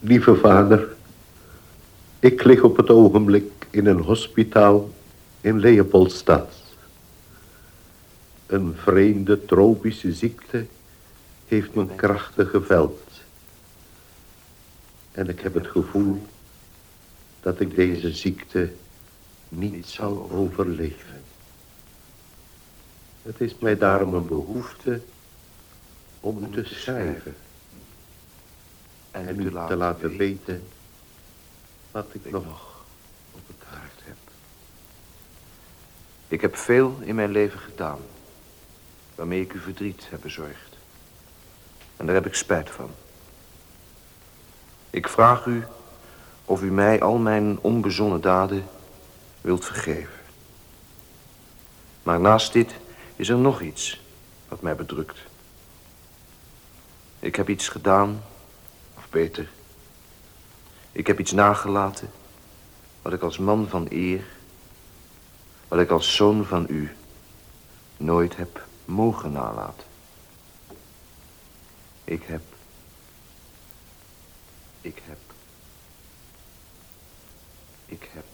Lieve vader, ik lig op het ogenblik in een hospitaal in Leopoldstad. Een vreemde tropische ziekte heeft mijn krachten geveld. En ik heb het gevoel dat ik deze ziekte niet zal overleven. Het is mij daarom een behoefte om te schrijven en u te laten weten wat ik nog op het hart heb. Ik heb veel in mijn leven gedaan, waarmee ik u verdriet heb bezorgd. En daar heb ik spijt van. Ik vraag u of u mij al mijn onbezonnen daden wilt vergeven. Maar naast dit is er nog iets wat mij bedrukt. Ik heb iets gedaan, of beter, ik heb iets nagelaten wat ik als man van eer, wat ik als zoon van u nooit heb mogen nalaten. Ik heb, ik heb, ik heb.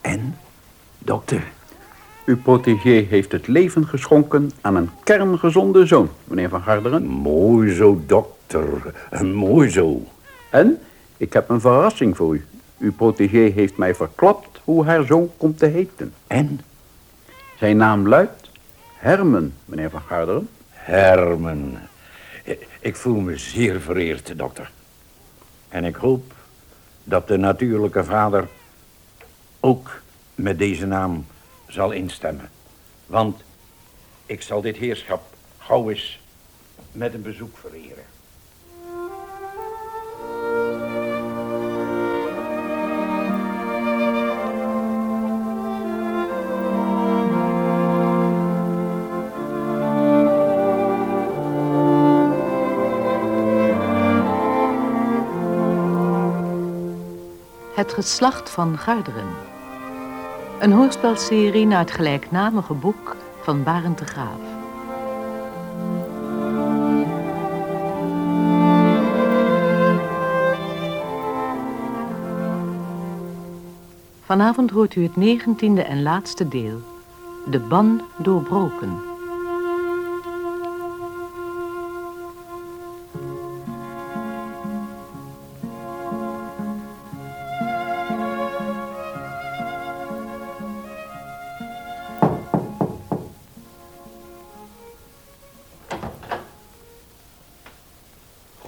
En, dokter? Uw protégé heeft het leven geschonken aan een kerngezonde zoon, meneer Van Garderen. Mooi zo, dokter. Mooi zo. En ik heb een verrassing voor u. Uw protégé heeft mij verklapt hoe haar zoon komt te heten. En? Zijn naam luidt Hermen, meneer Van Garderen. Hermen. Ik voel me zeer vereerd, dokter. En ik hoop dat de natuurlijke vader ook met deze naam zal instemmen. Want ik zal dit heerschap gauw eens met een bezoek vereren. Het geslacht van Garderen. Een hoorspelserie naar het gelijknamige boek van Barend de Graaf. Vanavond hoort u het negentiende en laatste deel. De ban doorbroken.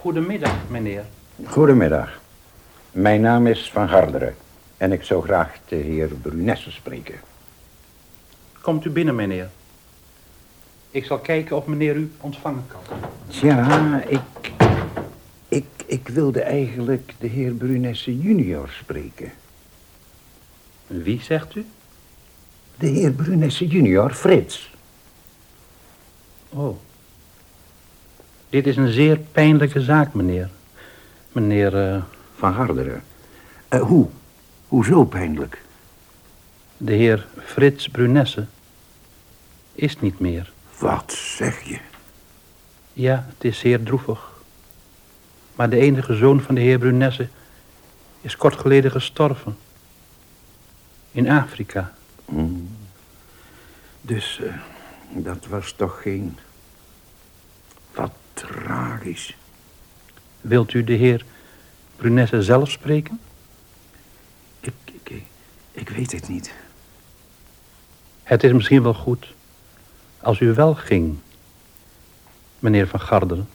Goedemiddag, meneer. Goedemiddag. Mijn naam is Van Garderen. En ik zou graag de heer Brunesse spreken. Komt u binnen, meneer. Ik zal kijken of meneer u ontvangen kan. Tja, ik... Ik, ik wilde eigenlijk de heer Brunesse junior spreken. Wie zegt u? De heer Brunesse junior, Frits. Oh. Dit is een zeer pijnlijke zaak, meneer. Meneer... eh, Van Garderen. Eh, hoe? Hoezo pijnlijk? de heer Frits Brunesse is niet meer. Wat zeg je? Ja, het is zeer droevig. Maar de enige zoon van de heer Brunesse is kort geleden gestorven. In Afrika. Hmm. Dus eh, dat was toch geen... Wat tragisch. Wilt u de heer Brunesse zelf spreken? Ik, ik, ik, weet het niet. Het is misschien wel goed als u wel ging, meneer van Garderen.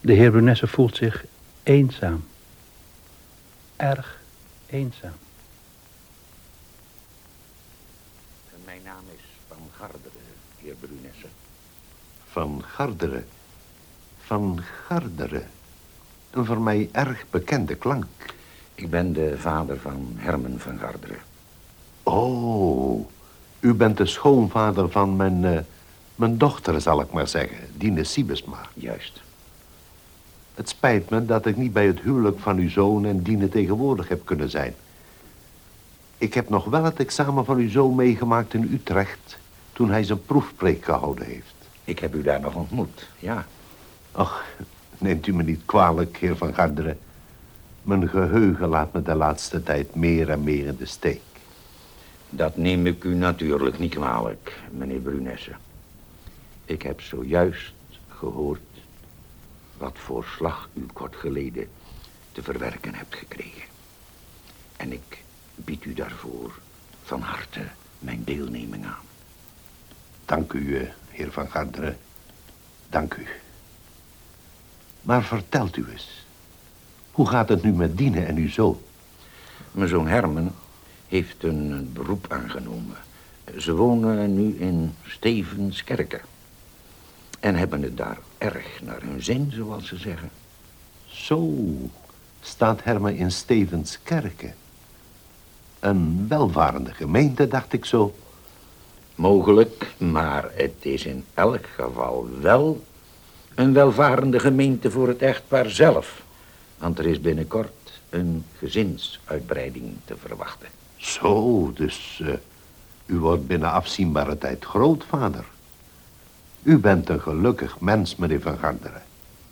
De heer Brunesse voelt zich eenzaam. Erg eenzaam. Mijn naam is Van Garderen, heer Brunesse. Van Garderen. Van Garderen. Een voor mij erg bekende klank. Ik ben de vader van Hermen van Garderen. Oh, u bent de schoonvader van mijn, eh, mijn dochter, zal ik maar zeggen, Dine Siebesma. Juist. Het spijt me dat ik niet bij het huwelijk van uw zoon en Dine tegenwoordig heb kunnen zijn. Ik heb nog wel het examen van uw zoon meegemaakt in Utrecht... toen hij zijn proefpreek gehouden heeft. Ik heb u daar nog ontmoet, ja. Ach, neemt u me niet kwalijk, heer Van Garderen. Mijn geheugen laat me de laatste tijd meer en meer in de steek. Dat neem ik u natuurlijk niet kwalijk, meneer Brunesse. Ik heb zojuist gehoord wat voor slag u kort geleden te verwerken hebt gekregen. En ik bied u daarvoor van harte mijn deelneming aan. Dank u, eh, heer Van Garderen. Dank u. Maar vertelt u eens. Hoe gaat het nu met Dine en uw zoon? Mijn zoon Herman heeft een beroep aangenomen. Ze wonen nu in Stevenskerken. En hebben het daar erg naar hun zin, zoals ze zeggen. Zo staat Herman in Stevenskerken. Een welvarende gemeente, dacht ik zo. Mogelijk, maar het is in elk geval wel een welvarende gemeente voor het echtpaar zelf. Want er is binnenkort een gezinsuitbreiding te verwachten. Zo, dus uh, u wordt binnen afzienbare tijd grootvader. U bent een gelukkig mens, meneer Van Garderen.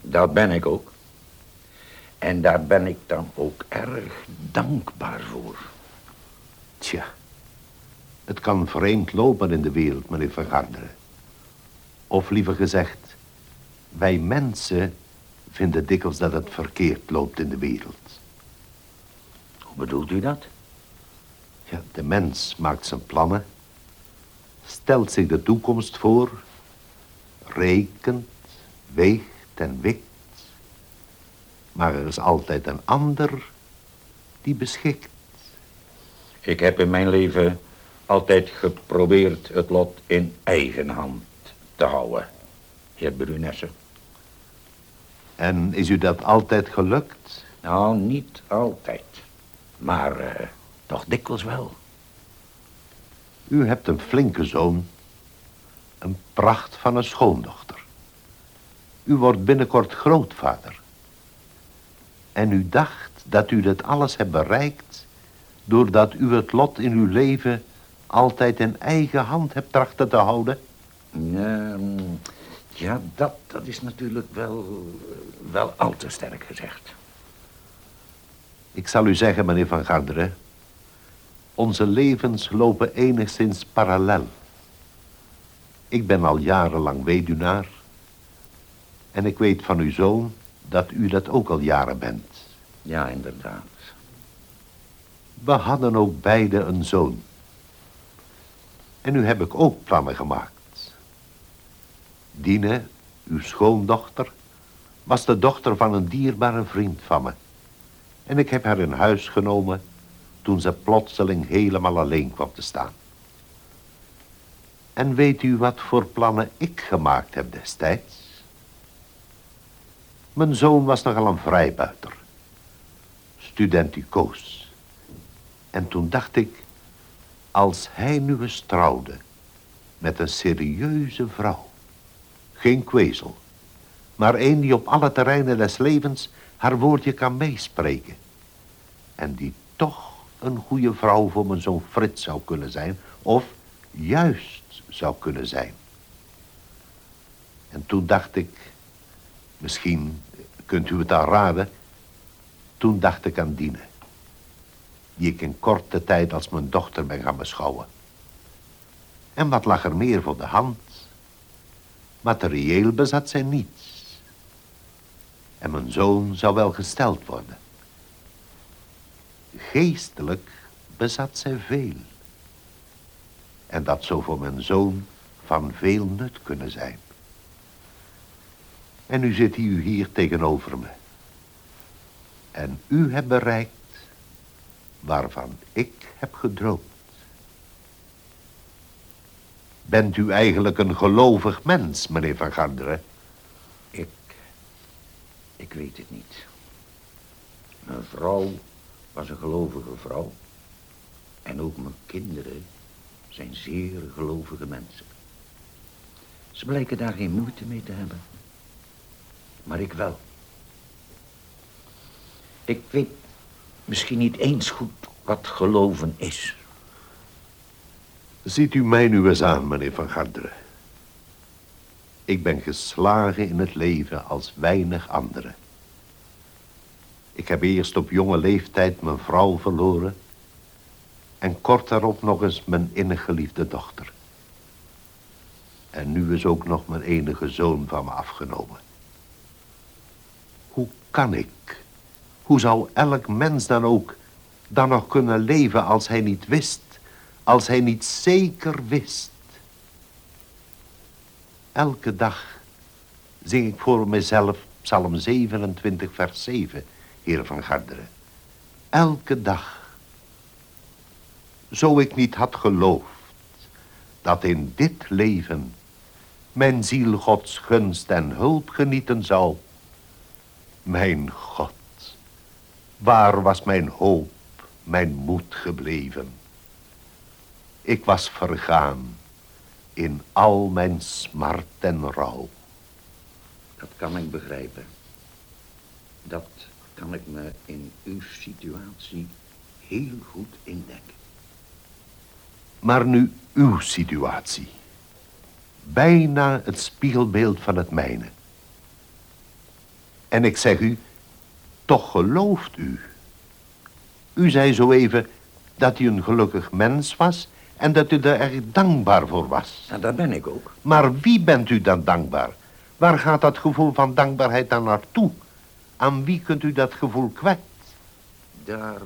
Dat ben ik ook. En daar ben ik dan ook erg dankbaar voor. Tja, het kan vreemd lopen in de wereld, meneer Van Garderen. Of liever gezegd, wij mensen vinden dikwijls dat het verkeerd loopt in de wereld. Hoe bedoelt u dat? Ja, de mens maakt zijn plannen, stelt zich de toekomst voor, rekent, weegt en wikt. Maar er is altijd een ander die beschikt. Ik heb in mijn leven altijd geprobeerd het lot in eigen hand te houden, heer Brunesse. En is u dat altijd gelukt? Nou, niet altijd. Maar uh, toch dikwijls wel. U hebt een flinke zoon. Een pracht van een schoondochter. U wordt binnenkort grootvader. En u dacht dat u dit alles hebt bereikt... doordat u het lot in uw leven altijd in eigen hand hebt trachten te houden? Ja, ja dat, dat is natuurlijk wel, wel al te sterk gezegd. Ik zal u zeggen, meneer Van Garderen... onze levens lopen enigszins parallel. Ik ben al jarenlang weduwnaar... en ik weet van uw zoon dat u dat ook al jaren bent. Ja, inderdaad. We hadden ook beide een zoon. En nu heb ik ook plannen gemaakt. Dine, uw schoondochter, was de dochter van een dierbare vriend van me. En ik heb haar in huis genomen toen ze plotseling helemaal alleen kwam te staan. En weet u wat voor plannen ik gemaakt heb destijds? Mijn zoon was nogal een vrijbuiter. Studenticoos. En toen dacht ik, als hij nu eens trouwde met een serieuze vrouw. Geen kwezel, maar een die op alle terreinen des levens haar woordje kan meespreken. En die toch een goede vrouw voor mijn zoon Frits zou kunnen zijn, of juist zou kunnen zijn. En toen dacht ik, misschien kunt u het al raden, toen dacht ik aan Dine die ik in korte tijd als mijn dochter ben gaan beschouwen. En wat lag er meer voor de hand? Materieel bezat zij niets. En mijn zoon zou wel gesteld worden. Geestelijk bezat zij veel. En dat zou voor mijn zoon van veel nut kunnen zijn. En nu zit u hier tegenover me. En u hebt bereikt waarvan ik heb gedroomd. Bent u eigenlijk een gelovig mens, meneer Van Garderen? Ik... ik weet het niet. Mijn vrouw was een gelovige vrouw. En ook mijn kinderen zijn zeer gelovige mensen. Ze blijken daar geen moeite mee te hebben. Maar ik wel. Ik weet misschien niet eens goed wat geloven is. Ziet u mij nu eens aan, meneer Van Garderen. Ik ben geslagen in het leven als weinig anderen. Ik heb eerst op jonge leeftijd mijn vrouw verloren... en kort daarop nog eens mijn innig geliefde dochter. En nu is ook nog mijn enige zoon van me afgenomen. Hoe kan ik, hoe zou elk mens dan ook... dan nog kunnen leven als hij niet wist... als hij niet zeker wist... Elke dag zing ik voor mezelf Psalm 27, vers 7, Heer van Garderen. Elke dag. Zo ik niet had geloofd dat in dit leven mijn ziel Gods gunst en hulp genieten zou. Mijn God, waar was mijn hoop, mijn moed gebleven? Ik was vergaan in al mijn smart en rouw. Dat kan ik begrijpen. Dat kan ik me in uw situatie heel goed indenken. Maar nu uw situatie. Bijna het spiegelbeeld van het mijne. En ik zeg u, toch gelooft u. U zei zo even dat u een gelukkig mens was en dat u er erg dankbaar voor was. En dat ben ik ook. Maar wie bent u dan dankbaar? Waar gaat dat gevoel van dankbaarheid dan naartoe? Aan wie kunt u dat gevoel kwijt? Daar...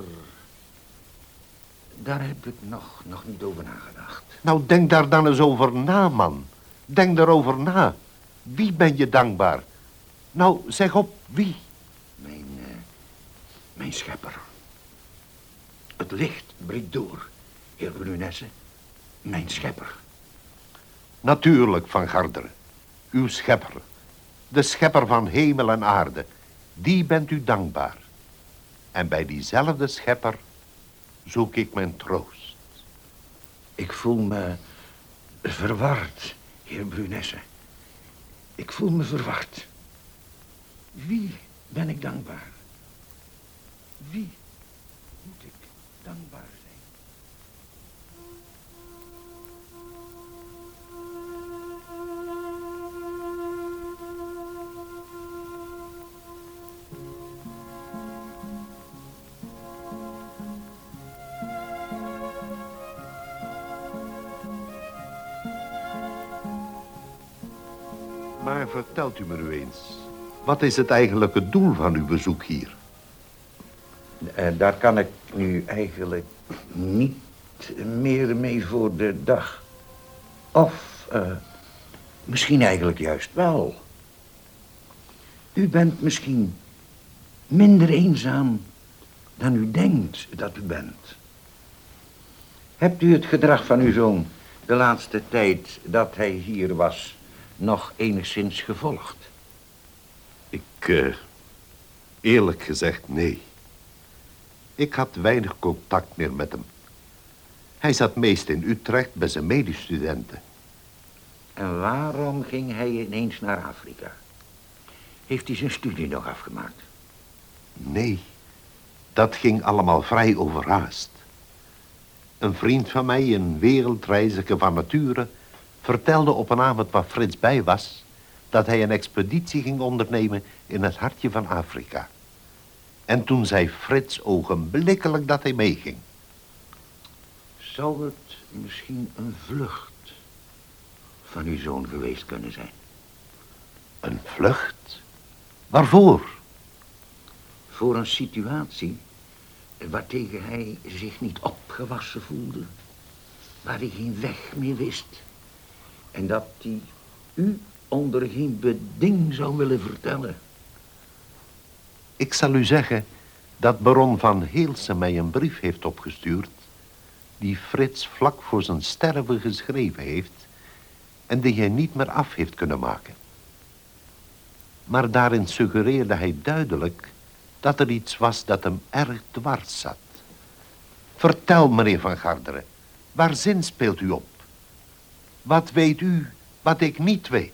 Daar heb ik nog, nog niet over nagedacht. Nou, denk daar dan eens over na, man. Denk daarover na. Wie ben je dankbaar? Nou, zeg op, wie? Mijn, schepper. Het licht breekt door, heer Brunesse. Mijn schepper. Natuurlijk, Van Garderen. Uw schepper. De schepper van hemel en aarde. Die bent u dankbaar. En bij diezelfde schepper zoek ik mijn troost. Ik voel me verward, heer Brunesse. Ik voel me verward. Wie ben ik dankbaar? Wie moet ik dankbaar zijn? Maar vertelt u me nu eens. Wat is het eigenlijke doel van uw bezoek hier? En daar kan ik nu eigenlijk niet meer mee voor de dag. Of eh, misschien eigenlijk juist wel. U bent misschien minder eenzaam dan u denkt dat u bent. Hebt u het gedrag van uw zoon de laatste tijd dat hij hier was nog enigszins gevolgd? Ik, eh, eerlijk gezegd, nee. Ik had weinig contact meer met hem. Hij zat meest in Utrecht bij zijn medestudenten. En waarom ging hij ineens naar Afrika? Heeft hij zijn studie nog afgemaakt? Nee, dat ging allemaal vrij overhaast. Een vriend van mij, een wereldreiziger van nature... vertelde op een avond waar Frits bij was... dat hij een expeditie ging ondernemen in het hartje van Afrika. En toen zei Frits ogenblikkelijk dat hij meeging. Zou het misschien een vlucht van uw zoon geweest kunnen zijn? Een vlucht? Waarvoor? Voor een situatie waartegen hij zich niet opgewassen voelde. Waar hij geen weg meer wist. En dat hij u onder geen beding zou willen vertellen. Ik zal u zeggen dat baron van Heelsen mij een brief heeft opgestuurd... die Frits vlak voor zijn sterven geschreven heeft... en die hij niet meer af heeft kunnen maken. Maar daarin suggereerde hij duidelijk dat er iets was dat hem erg dwars zat. Vertel, meneer Van Garderen, waar zin speelt u op? Wat weet u wat ik niet weet?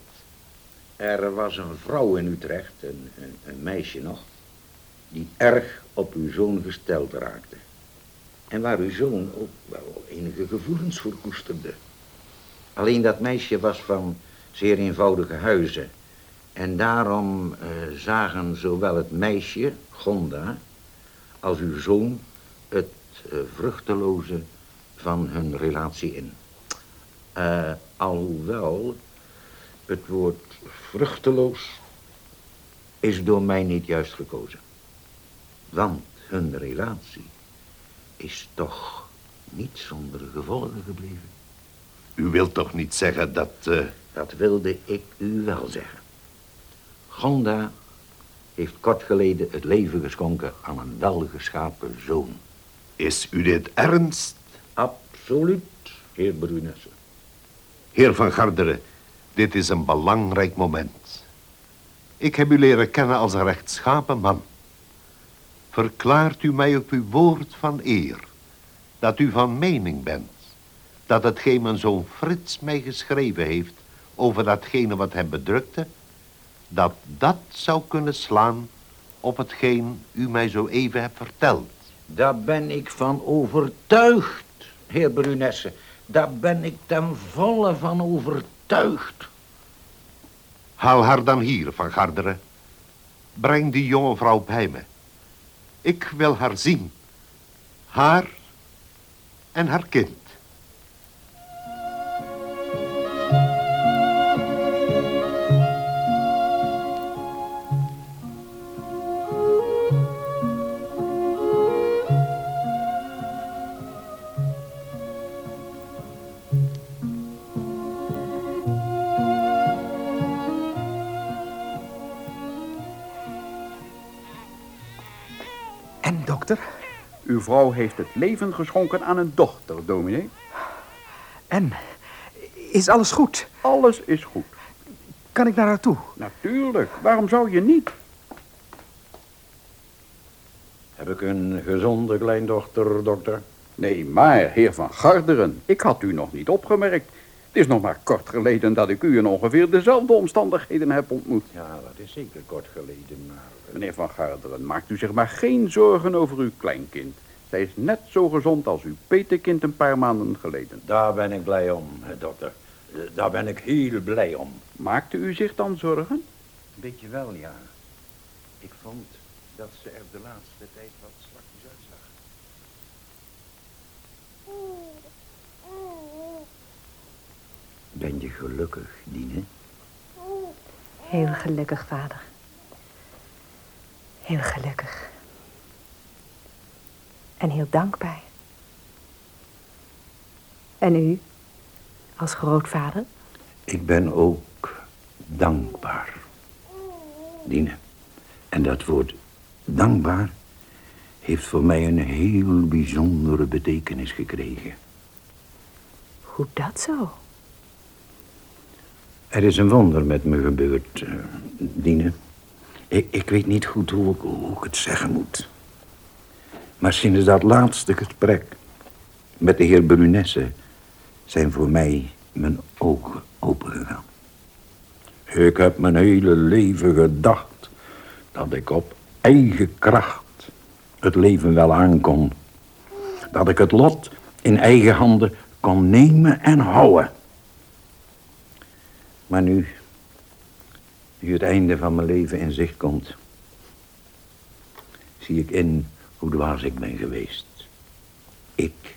Er was een vrouw in Utrecht, een, een, een meisje nog... die erg op uw zoon gesteld raakte. En waar uw zoon ook wel enige gevoelens voor koesterde. Alleen dat meisje was van zeer eenvoudige huizen. En daarom eh, zagen zowel het meisje, Gonda, als uw zoon het uh, vruchteloze van hun relatie in. Uh, alhoewel het woord vruchteloos is door mij niet juist gekozen. Want hun relatie is toch niet zonder gevolgen gebleven. U wilt toch niet zeggen dat... Uh... Dat wilde ik u wel zeggen. Gonda heeft kort geleden het leven geschonken aan een welgeschapen zoon. Is u dit ernst? Absoluut, heer Brunesse. Heer van Garderen, dit is een belangrijk moment. Ik heb u leren kennen als een rechtschapen man. Verklaart u mij op uw woord van eer dat u van mening bent dat hetgeen mijn zoon Frits mij geschreven heeft over datgene wat hem bedrukte, dat dat zou kunnen slaan op hetgeen u mij zo even hebt verteld. Daar ben ik van overtuigd, heer Brunesse. Daar ben ik ten volle van overtuigd. Haal haar dan hier, Van Garderen. Breng die jonge vrouw bij me. Ik wil haar zien. Haar en haar kind. Vrouw heeft het leven geschonken aan een dochter, dominee. En? Is alles goed? Alles is goed. Kan ik naar haar toe? Natuurlijk. Waarom zou je niet? Heb ik een gezonde kleindochter, dokter? Nee, maar, heer van Garderen, ik had u nog niet opgemerkt. Het is nog maar kort geleden dat ik u in ongeveer dezelfde omstandigheden heb ontmoet. Ja, dat is zeker kort geleden, maar... Meneer Van Garderen, maakt u zich maar geen zorgen over uw kleinkind. Zij is net zo gezond als uw petekind een paar maanden geleden. Daar ben ik blij om, dokter. Eh, daar ben ik heel blij om. Maakte u zich dan zorgen? Een beetje wel, ja. Ik vond dat ze er de laatste tijd wat slakjes uitzag. Ben je gelukkig, Dine? Heel gelukkig, vader. Heel gelukkig. En heel dankbaar. En u, als grootvader? Ik ben ook dankbaar. Dine. En dat woord dankbaar heeft voor mij een heel bijzondere betekenis gekregen. Hoe dat zo? Er is een wonder met me gebeurd, uh, Dine. Ik, ik weet niet goed hoe ik, hoe ik het zeggen moet. Maar sinds dat laatste gesprek met de heer Brunesse... zijn voor mij mijn ogen opengegaan. Ik heb mijn hele leven gedacht dat ik op eigen kracht het leven wel aankon. Dat ik het lot in eigen handen kon nemen en houden. Maar nu, nu het einde van mijn leven in zicht komt, zie ik in hoe dwaas ik ben geweest. Ik,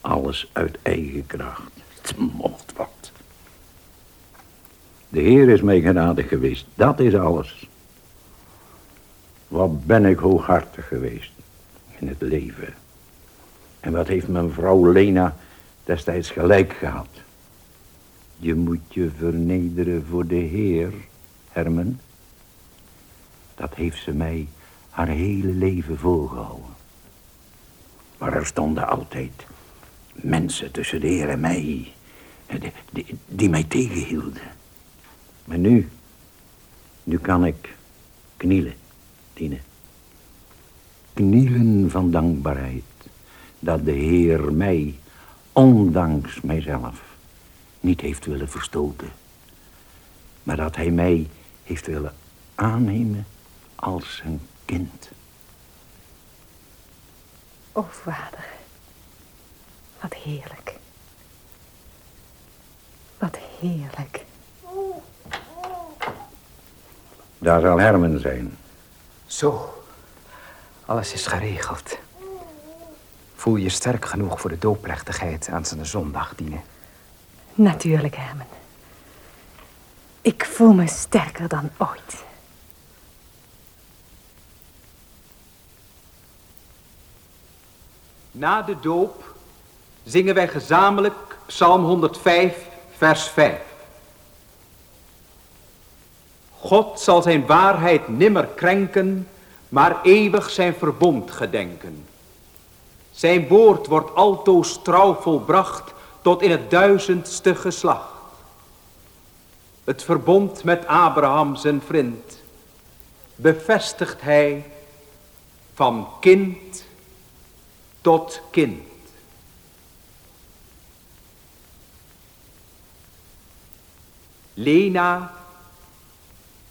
alles uit eigen kracht. Het mocht wat. De Heer is mij genadig geweest, dat is alles. Wat ben ik hooghartig geweest in het leven. En wat heeft mijn vrouw Lena destijds gelijk gehad. Je moet je vernederen voor de Heer, Herman. Dat heeft ze mij haar hele leven volgehouden. Maar er stonden altijd mensen tussen de Heer en mij... Die, die, mij tegenhielden. Maar nu, nu kan ik knielen, Tine. Knielen van dankbaarheid dat de Heer mij, ondanks mijzelf niet heeft willen verstoten. Maar dat hij mij heeft willen aannemen als zijn kind. O, vader. Wat heerlijk. Wat heerlijk. Daar zal Herman zijn. Zo. Alles is geregeld. Voel je sterk genoeg voor de doopplechtigheid aan zijn zondag dienen? Natuurlijk, Herman. Ik voel me sterker dan ooit. Na de doop zingen wij gezamenlijk Psalm 105, vers 5. God zal zijn waarheid nimmer krenken, maar eeuwig zijn verbond gedenken. Zijn woord wordt altoos trouw volbracht tot in het duizendste geslacht. Het verbond met Abraham zijn vriend bevestigt hij van kind tot kind. Lena,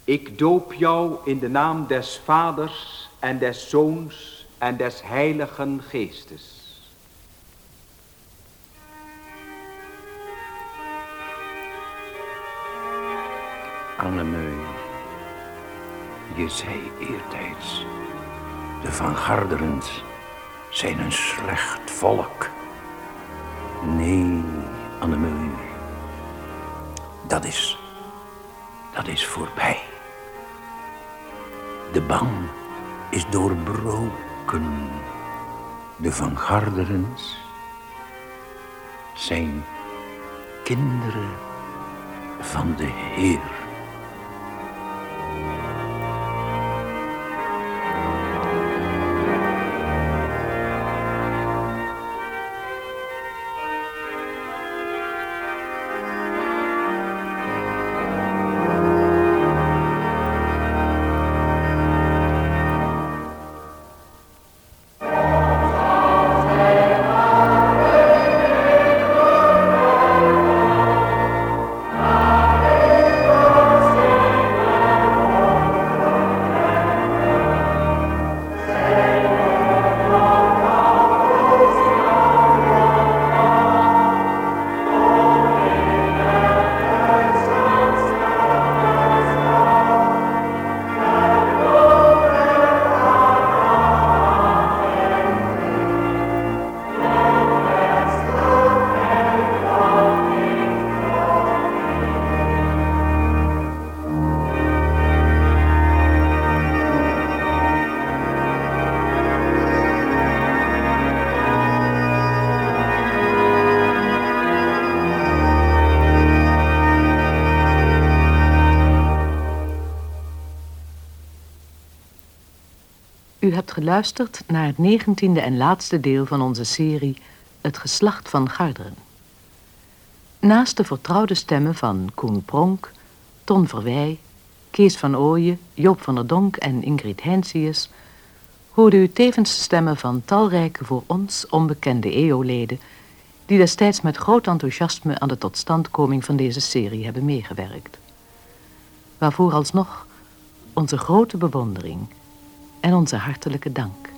ik doop jou in de naam des Vaders en des Zoons en des Heiligen Geestes. Annemeu, je zei eertijds, de Van Garderens zijn een slecht volk. Nee, Annemeu, dat is, dat is voorbij. De ban is doorbroken. De Van Garderens zijn kinderen van de Heer. Geluisterd naar het negentiende en laatste deel van onze serie Het geslacht van Garderen. Naast de vertrouwde stemmen van Koen Pronk, Ton Verwij, Kees van Ooyen, Joop van der Donk en Ingrid Heinsius hoorde u tevens de stemmen van talrijke voor ons onbekende EO-leden die destijds met groot enthousiasme aan de totstandkoming van deze serie hebben meegewerkt. Waarvoor alsnog onze grote bewondering en onze hartelijke dank.